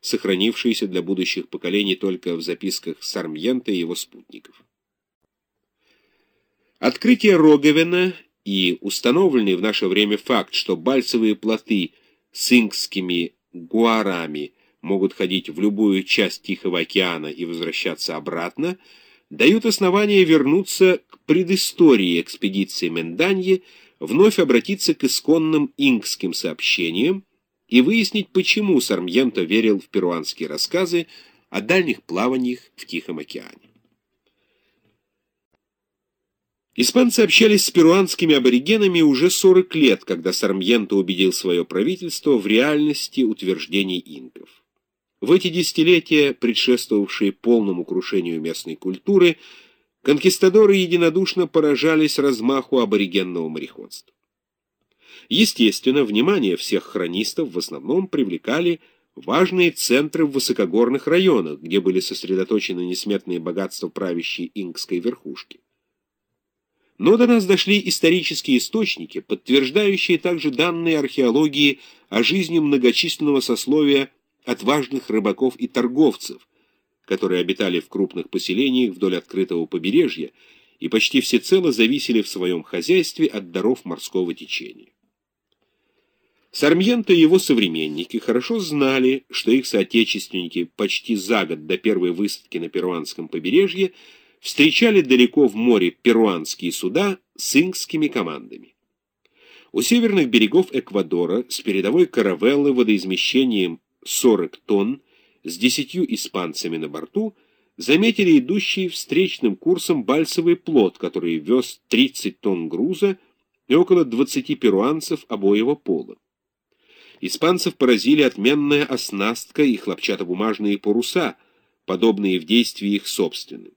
сохранившиеся для будущих поколений только в записках Сармьента и его спутников. Открытие Роговина и установленный в наше время факт, что бальцевые плоты с инкскими гуарами могут ходить в любую часть Тихого океана и возвращаться обратно, дают основания вернуться к предыстории экспедиции Менданье, вновь обратиться к исконным инкским сообщениям и выяснить, почему Сармьенто верил в перуанские рассказы о дальних плаваниях в Тихом океане. Испанцы общались с перуанскими аборигенами уже 40 лет, когда Сармьенто убедил свое правительство в реальности утверждений инков. В эти десятилетия, предшествовавшие полному крушению местной культуры, конкистадоры единодушно поражались размаху аборигенного мореходства. Естественно, внимание всех хронистов в основном привлекали важные центры в высокогорных районах, где были сосредоточены несметные богатства правящей инкской верхушки. Но до нас дошли исторические источники, подтверждающие также данные археологии о жизни многочисленного сословия отважных рыбаков и торговцев, которые обитали в крупных поселениях вдоль открытого побережья и почти всецело зависели в своем хозяйстве от даров морского течения. Сармьенто и его современники хорошо знали, что их соотечественники почти за год до первой высадки на перуанском побережье встречали далеко в море перуанские суда с инкскими командами. У северных берегов Эквадора с передовой каравеллы водоизмещением 40 тонн с десятью испанцами на борту заметили идущий встречным курсом бальсовый плот, который вез 30 тонн груза и около 20 перуанцев обоего пола. Испанцев поразили отменная оснастка и хлопчатобумажные паруса, подобные в действии их собственным.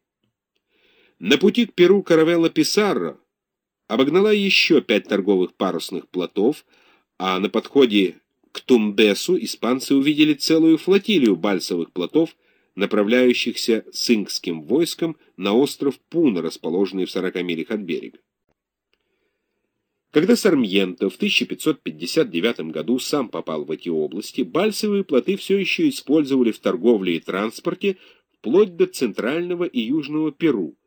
На пути к Перу каравелла Писарро обогнала еще пять торговых парусных плотов, а на подходе к Тумбесу испанцы увидели целую флотилию бальсовых плотов, направляющихся с инкским войском на остров Пуна, расположенный в 40 милях от берега. Когда Сармьенто в 1559 году сам попал в эти области, бальсовые плоты все еще использовали в торговле и транспорте вплоть до центрального и южного Перу,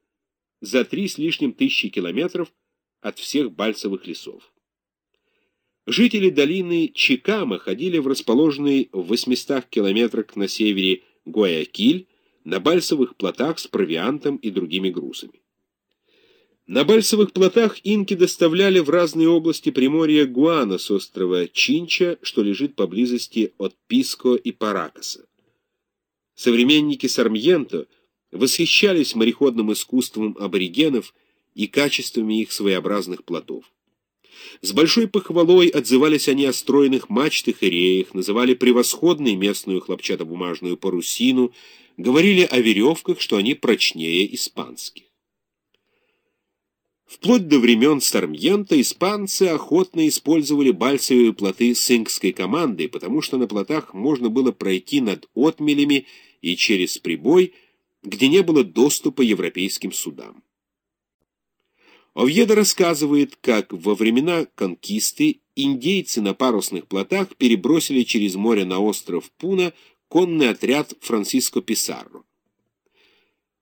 за три с лишним тысячи километров от всех бальсовых лесов. Жители долины Чикама ходили в расположенный в 800 километрах на севере Гуаякиль на бальсовых плотах с провиантом и другими грузами. На бальсовых плотах инки доставляли в разные области Приморья Гуана с острова Чинча, что лежит поблизости от Писко и Паракаса. Современники Сармьенто восхищались мореходным искусством аборигенов и качествами их своеобразных плотов. С большой похвалой отзывались они о стройных мачтах и реях, называли превосходной местную хлопчатобумажную парусину, говорили о веревках, что они прочнее испанских. Вплоть до времен Сармьента испанцы охотно использовали бальсовые плоты с инкской командой, потому что на плотах можно было пройти над отмелями и через прибой, где не было доступа европейским судам. Овьедо рассказывает, как во времена конкисты индейцы на парусных плотах перебросили через море на остров Пуна конный отряд Франциско Писарро.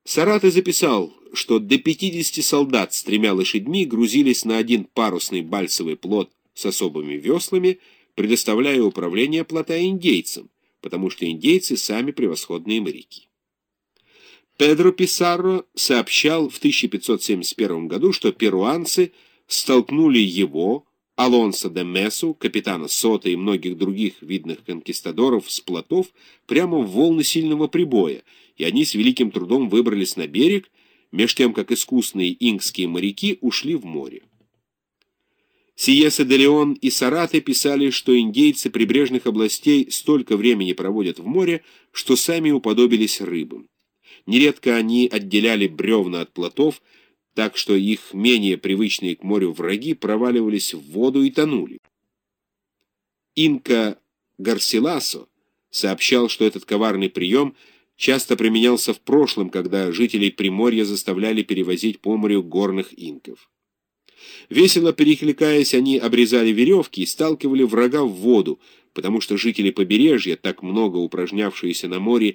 Сараты записал, что до 50 солдат с тремя лошадьми грузились на один парусный бальсовый плот с особыми веслами, предоставляя управление плота индейцам, потому что индейцы сами превосходные моряки. Педро Писарро сообщал в 1571 году, что перуанцы столкнули его, Алонсо де Месу, капитана Сота и многих других видных конкистадоров с плотов прямо в волны сильного прибоя, и они с великим трудом выбрались на берег, меж тем, как искусные инкские моряки ушли в море. Сиеса де Леон и Сараты писали, что индейцы прибрежных областей столько времени проводят в море, что сами уподобились рыбам. Нередко они отделяли бревна от плотов, так что их менее привычные к морю враги проваливались в воду и тонули. Инка Гарсиласо сообщал, что этот коварный прием часто применялся в прошлом, когда жителей Приморья заставляли перевозить по морю горных инков. Весело перекликаясь, они обрезали веревки и сталкивали врага в воду, потому что жители побережья, так много упражнявшиеся на море,